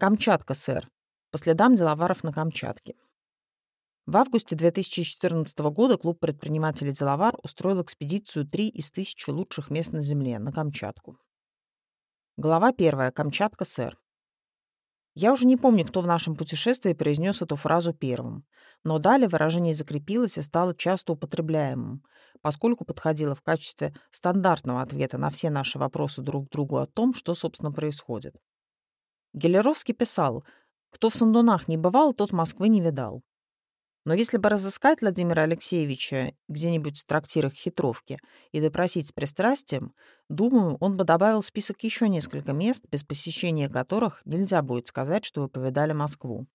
Камчатка, сэр. По следам деловаров на Камчатке. В августе 2014 года клуб предпринимателей «Деловар» устроил экспедицию «Три из тысячи лучших мест на Земле» на Камчатку. Глава первая. Камчатка, сэр. Я уже не помню, кто в нашем путешествии произнес эту фразу первым, но далее выражение закрепилось и стало часто употребляемым, поскольку подходило в качестве стандартного ответа на все наши вопросы друг к другу о том, что, собственно, происходит. Гелеровский писал, «Кто в Сандунах не бывал, тот Москвы не видал». Но если бы разыскать Владимира Алексеевича где-нибудь в трактирах хитровки и допросить с пристрастием, думаю, он бы добавил в список еще несколько мест, без посещения которых нельзя будет сказать, что вы повидали Москву.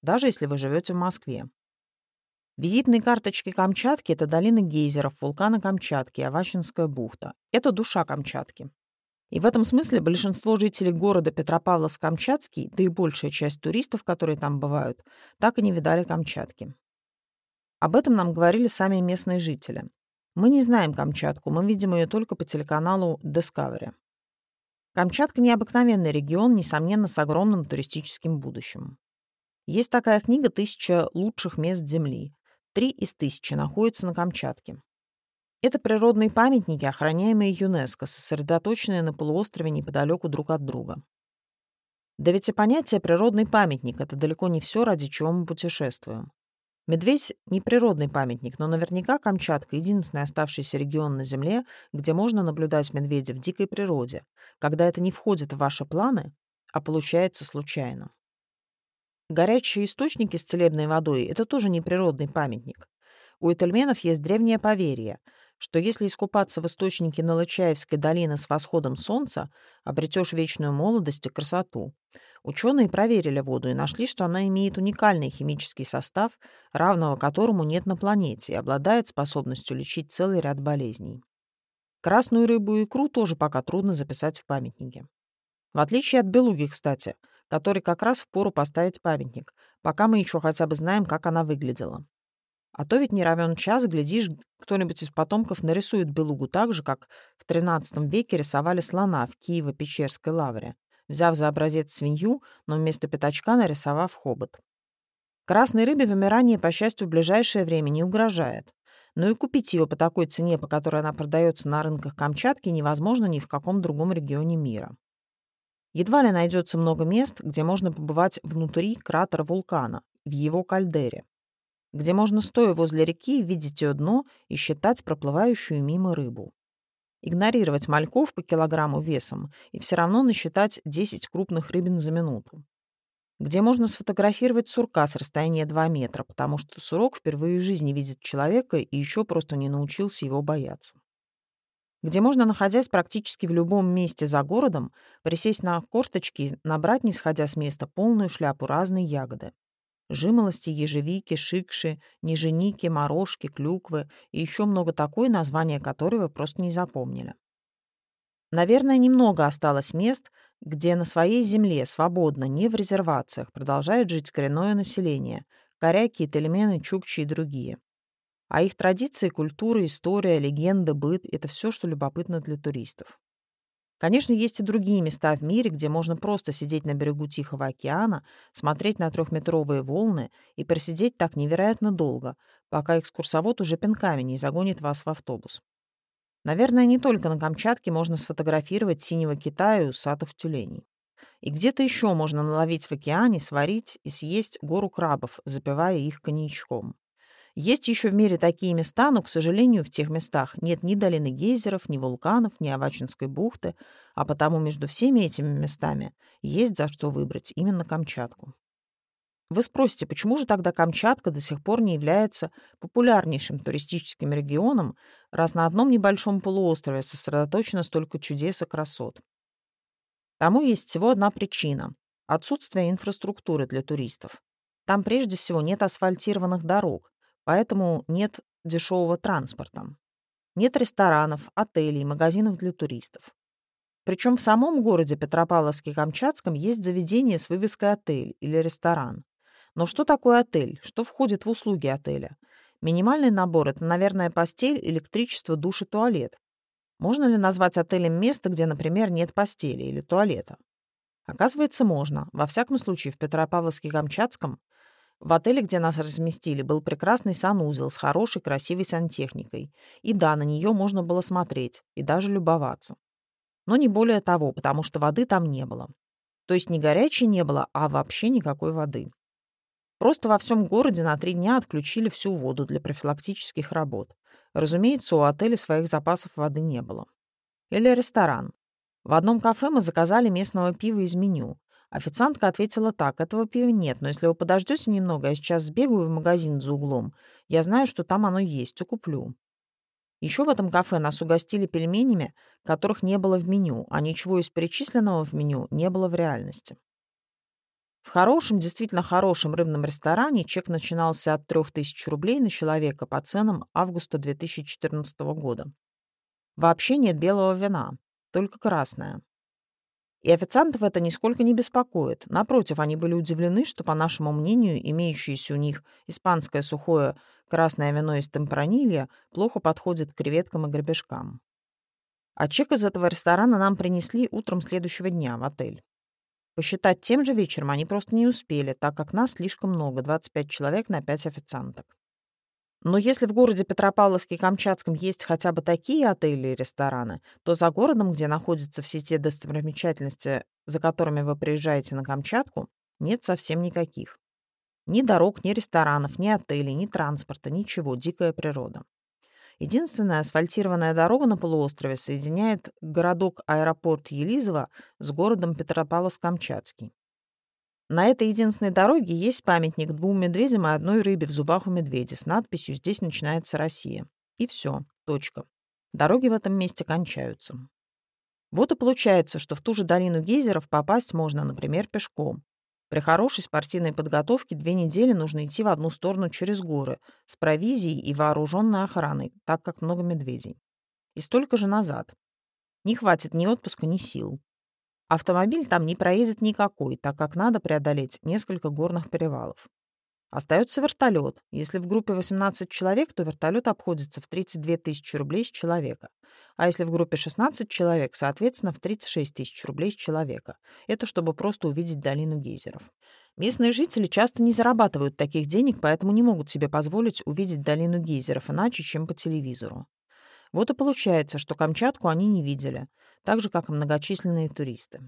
Даже если вы живете в Москве. Визитные карточки Камчатки — это долины гейзеров, вулкана Камчатки, Авачинская бухта. Это душа Камчатки. И в этом смысле большинство жителей города Петропавловск-Камчатский, да и большая часть туристов, которые там бывают, так и не видали Камчатки. Об этом нам говорили сами местные жители. Мы не знаем Камчатку, мы видим ее только по телеканалу Discovery. Камчатка – необыкновенный регион, несомненно, с огромным туристическим будущим. Есть такая книга «Тысяча лучших мест Земли». Три из тысячи находятся на Камчатке. Это природные памятники, охраняемые ЮНЕСКО, сосредоточенные на полуострове неподалеку друг от друга. Да ведь и понятие «природный памятник» — это далеко не все, ради чего мы путешествуем. Медведь — не природный памятник, но наверняка Камчатка — единственный оставшийся регион на Земле, где можно наблюдать медведя в дикой природе, когда это не входит в ваши планы, а получается случайно. Горячие источники с целебной водой — это тоже не природный памятник. У этельменов есть древнее поверье, что если искупаться в источнике Налычаевской долины с восходом солнца, обретешь вечную молодость и красоту. Ученые проверили воду и нашли, что она имеет уникальный химический состав, равного которому нет на планете, и обладает способностью лечить целый ряд болезней. Красную рыбу и икру тоже пока трудно записать в памятнике. В отличие от белуги, кстати, который как раз в пору поставить памятник, пока мы еще хотя бы знаем, как она выглядела. А то ведь не равен час, глядишь, кто-нибудь из потомков нарисует белугу так же, как в XIII веке рисовали слона в Киево-Печерской лавре, взяв за образец свинью, но вместо пятачка нарисовав хобот. Красной рыбе вымирание, по счастью, в ближайшее время не угрожает. Но и купить ее по такой цене, по которой она продается на рынках Камчатки, невозможно ни в каком другом регионе мира. Едва ли найдется много мест, где можно побывать внутри кратера вулкана, в его кальдере где можно, стоя возле реки, видеть ее дно и считать проплывающую мимо рыбу. Игнорировать мальков по килограмму весом и все равно насчитать 10 крупных рыбин за минуту. Где можно сфотографировать сурка с расстояния 2 метра, потому что сурок впервые в жизни видит человека и еще просто не научился его бояться. Где можно, находясь практически в любом месте за городом, присесть на корточки и набрать, не сходя с места, полную шляпу разной ягоды жимолости, ежевики, шикши, неженики, морожки, клюквы и еще много такой, название которой вы просто не запомнили. Наверное, немного осталось мест, где на своей земле свободно, не в резервациях, продолжает жить коренное население, коряки, тельмены, чукчи и другие. А их традиции, культура, история, легенды, быт — это все, что любопытно для туристов. Конечно, есть и другие места в мире, где можно просто сидеть на берегу Тихого океана, смотреть на трехметровые волны и просидеть так невероятно долго, пока экскурсовод уже пинками не загонит вас в автобус. Наверное, не только на Камчатке можно сфотографировать синего Китая и усатых тюленей. И где-то еще можно наловить в океане, сварить и съесть гору крабов, запивая их коньячком. Есть еще в мире такие места, но, к сожалению, в тех местах нет ни долины гейзеров, ни вулканов, ни Авачинской бухты, а потому между всеми этими местами есть за что выбрать именно Камчатку. Вы спросите, почему же тогда Камчатка до сих пор не является популярнейшим туристическим регионом, раз на одном небольшом полуострове сосредоточено столько чудес и красот? Тому есть всего одна причина – отсутствие инфраструктуры для туристов. Там прежде всего нет асфальтированных дорог, поэтому нет дешевого транспорта. Нет ресторанов, отелей, магазинов для туристов. Причем в самом городе Петропавловске-Камчатском есть заведение с вывеской «отель» или «ресторан». Но что такое отель? Что входит в услуги отеля? Минимальный набор – это, наверное, постель, электричество, душ и туалет. Можно ли назвать отелем место, где, например, нет постели или туалета? Оказывается, можно. Во всяком случае, в Петропавловске-Камчатском в отеле, где нас разместили, был прекрасный санузел с хорошей, красивой сантехникой. И да, на нее можно было смотреть и даже любоваться. Но не более того, потому что воды там не было. То есть не горячей не было, а вообще никакой воды. Просто во всем городе на три дня отключили всю воду для профилактических работ. Разумеется, у отеля своих запасов воды не было. Или ресторан. В одном кафе мы заказали местного пива из меню. Официантка ответила так, этого пива нет, но если вы подождете немного, я сейчас сбегаю в магазин за углом. Я знаю, что там оно есть, и куплю. Еще в этом кафе нас угостили пельменями, которых не было в меню, а ничего из перечисленного в меню не было в реальности. В хорошем, действительно хорошем рыбном ресторане чек начинался от 3000 рублей на человека по ценам августа 2014 года. Вообще нет белого вина, только красное. И официантов это нисколько не беспокоит. Напротив, они были удивлены, что, по нашему мнению, имеющееся у них испанское сухое красное вино из темпранилья плохо подходит к креветкам и гребешкам. А чек из этого ресторана нам принесли утром следующего дня в отель. Посчитать тем же вечером они просто не успели, так как нас слишком много, 25 человек на 5 официанток. Но если в городе Петропавловске-Камчатском есть хотя бы такие отели и рестораны, то за городом, где находятся все те достопримечательности, за которыми вы приезжаете на Камчатку, нет совсем никаких. Ни дорог, ни ресторанов, ни отелей, ни транспорта, ничего, дикая природа. Единственная асфальтированная дорога на полуострове соединяет городок-аэропорт Елизово с городом Петропавловск-Камчатский. На этой единственной дороге есть памятник двум медведям и одной рыбе в зубах у медведя с надписью «Здесь начинается Россия». И все. Точка. Дороги в этом месте кончаются. Вот и получается, что в ту же долину гейзеров попасть можно, например, пешком. При хорошей спортивной подготовке две недели нужно идти в одну сторону через горы с провизией и вооруженной охраной, так как много медведей. И столько же назад. Не хватит ни отпуска, ни сил. Автомобиль там не проедет никакой, так как надо преодолеть несколько горных перевалов. Остается вертолет. Если в группе 18 человек, то вертолет обходится в 32 тысячи рублей с человека. А если в группе 16 человек, соответственно, в 36 тысяч рублей с человека. Это чтобы просто увидеть долину гейзеров. Местные жители часто не зарабатывают таких денег, поэтому не могут себе позволить увидеть долину гейзеров иначе, чем по телевизору. Вот и получается, что Камчатку они не видели, так же, как и многочисленные туристы.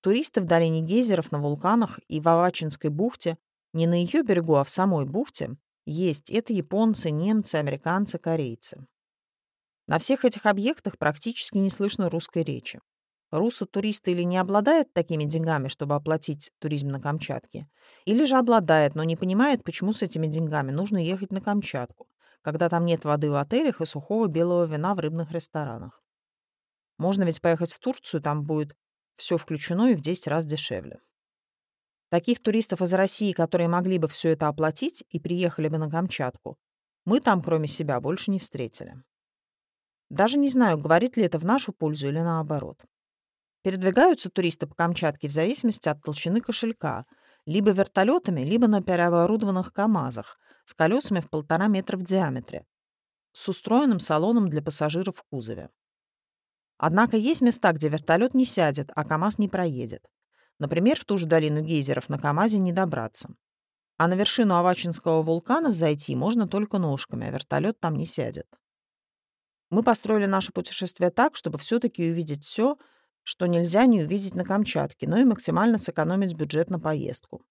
Туристы в долине гейзеров на вулканах и в Авачинской бухте не на ее берегу, а в самой бухте есть. Это японцы, немцы, американцы, корейцы. На всех этих объектах практически не слышно русской речи. Руссо-турист или не обладает такими деньгами, чтобы оплатить туризм на Камчатке, или же обладает, но не понимает, почему с этими деньгами нужно ехать на Камчатку, когда там нет воды в отелях и сухого белого вина в рыбных ресторанах. Можно ведь поехать в Турцию, там будет все включено и в 10 раз дешевле. Таких туристов из России, которые могли бы все это оплатить и приехали бы на Камчатку, мы там, кроме себя, больше не встретили. Даже не знаю, говорит ли это в нашу пользу или наоборот. Передвигаются туристы по Камчатке в зависимости от толщины кошелька, либо вертолетами, либо на переоборудованных КАМАЗах с колесами в полтора метра в диаметре, с устроенным салоном для пассажиров в кузове. Однако есть места, где вертолет не сядет, а КАМАЗ не проедет. Например, в ту же долину гейзеров на КАМАЗе не добраться. А на вершину Авачинского вулкана зайти можно только ножками, а вертолет там не сядет. Мы построили наше путешествие так, чтобы все-таки увидеть все, что нельзя не увидеть на Камчатке, но и максимально сэкономить бюджет на поездку.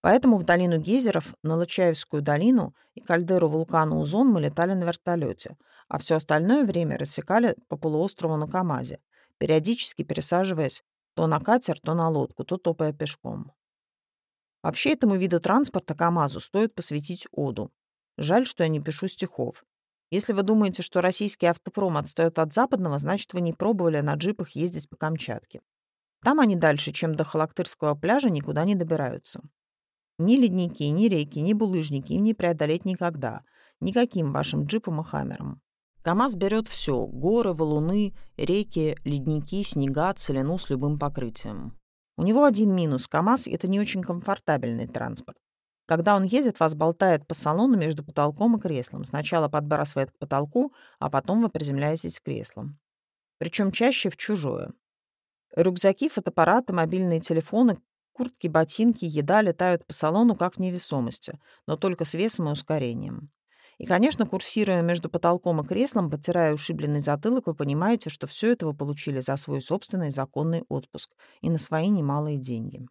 Поэтому в долину гейзеров, на Лачаевскую долину и кальдеру вулкана Узон мы летали на вертолете, а все остальное время рассекали по полуострову на КАМАЗе, периодически пересаживаясь то на катер, то на лодку, то топая пешком. Вообще этому виду транспорта КАМАЗу стоит посвятить оду. Жаль, что я не пишу стихов. Если вы думаете, что российский автопром отстает от западного, значит, вы не пробовали на джипах ездить по Камчатке. Там они дальше, чем до Халактырского пляжа, никуда не добираются. Ни ледники, ни реки, ни булыжники им не преодолеть никогда. Никаким вашим джипом и хаммером. КАМАЗ берет все – горы, валуны, реки, ледники, снега, целину с любым покрытием. У него один минус – КАМАЗ – это не очень комфортабельный транспорт. Когда он едет, вас болтает по салону между потолком и креслом. Сначала подбрасывает к потолку, а потом вы приземляетесь к креслам. Причем чаще в чужое. Рюкзаки, фотоаппараты, мобильные телефоны, куртки, ботинки, еда летают по салону как в невесомости, но только с весом и ускорением. И, конечно, курсируя между потолком и креслом, потирая ушибленный затылок, вы понимаете, что все это вы получили за свой собственный законный отпуск и на свои немалые деньги.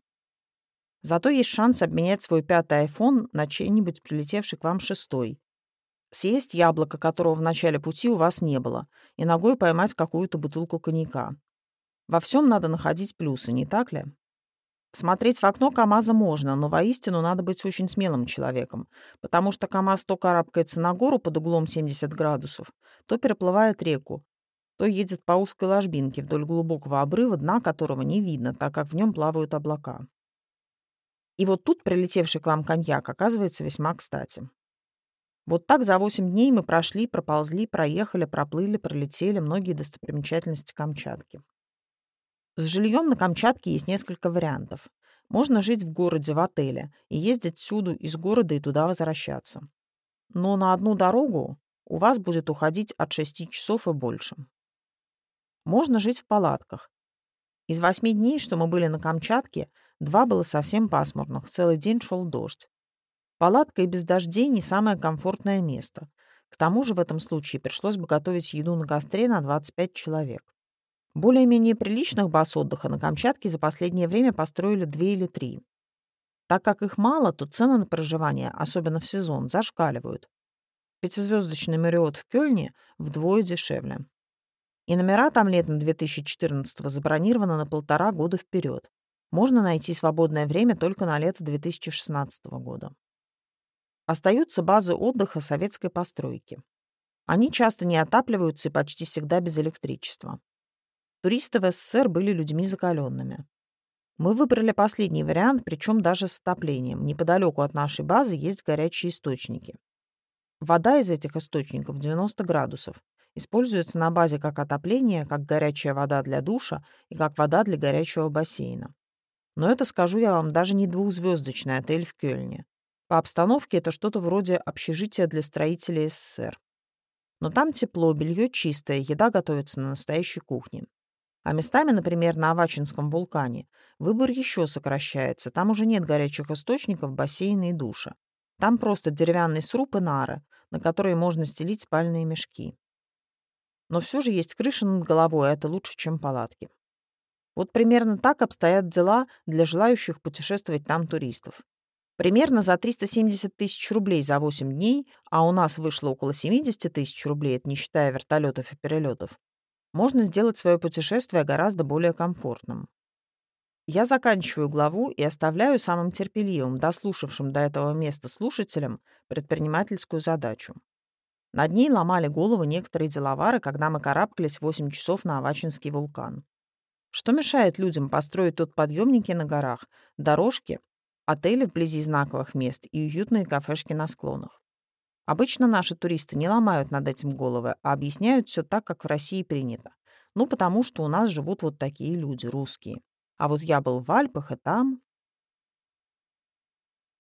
Зато есть шанс обменять свой пятый iPhone на чей-нибудь прилетевший к вам шестой. Съесть яблоко, которого в начале пути у вас не было, и ногой поймать какую-то бутылку коньяка. Во всем надо находить плюсы, не так ли? Смотреть в окно КамАЗа можно, но воистину надо быть очень смелым человеком, потому что КамАЗ то карабкается на гору под углом 70 градусов, то переплывает реку, то едет по узкой ложбинке вдоль глубокого обрыва, дна которого не видно, так как в нем плавают облака. И вот тут прилетевший к вам коньяк оказывается весьма кстати. Вот так за 8 дней мы прошли, проползли, проехали, проплыли, пролетели многие достопримечательности Камчатки. С жильем на Камчатке есть несколько вариантов. Можно жить в городе, в отеле, и ездить всюду из города и туда возвращаться. Но на одну дорогу у вас будет уходить от 6 часов и больше. Можно жить в палатках. Из восьми дней, что мы были на Камчатке, два было совсем пасмурных, целый день шел дождь. Палатка и без дождей не самое комфортное место. К тому же в этом случае пришлось бы готовить еду на костре на 25 человек. Более-менее приличных баз отдыха на Камчатке за последнее время построили две или три. Так как их мало, то цены на проживание, особенно в сезон, зашкаливают. Пятизвездочный Мариот в Кёльне вдвое дешевле. И номера там летом 2014 забронированы на полтора года вперед. Можно найти свободное время только на лето 2016 года. Остаются базы отдыха советской постройки. Они часто не отапливаются и почти всегда без электричества. Туристы в СССР были людьми закаленными. Мы выбрали последний вариант, причем даже с отоплением. Неподалеку от нашей базы есть горячие источники. Вода из этих источников 90 градусов. Используется на базе как отопление, как горячая вода для душа и как вода для горячего бассейна. Но это, скажу я вам, даже не двухзвездочный отель в Кёльне. По обстановке это что-то вроде общежития для строителей СССР. Но там тепло, белье чистое, еда готовится на настоящей кухне. А местами, например, на Авачинском вулкане, выбор еще сокращается. Там уже нет горячих источников, бассейна и душа. Там просто деревянный сруб и нары, на которые можно стелить спальные мешки. Но все же есть крыша над головой, а это лучше, чем палатки. Вот примерно так обстоят дела для желающих путешествовать там туристов. Примерно за 370 тысяч рублей за 8 дней, а у нас вышло около 70 тысяч рублей, это не считая вертолетов и перелетов, можно сделать свое путешествие гораздо более комфортным. Я заканчиваю главу и оставляю самым терпеливым, дослушавшим до этого места слушателям предпринимательскую задачу. Над ней ломали головы некоторые деловары, когда мы карабкались 8 часов на Авачинский вулкан. Что мешает людям построить тут подъемники на горах, дорожки, отели вблизи знаковых мест и уютные кафешки на склонах? Обычно наши туристы не ломают над этим головы, а объясняют все так, как в России принято. Ну, потому что у нас живут вот такие люди, русские. А вот я был в Альпах, и там...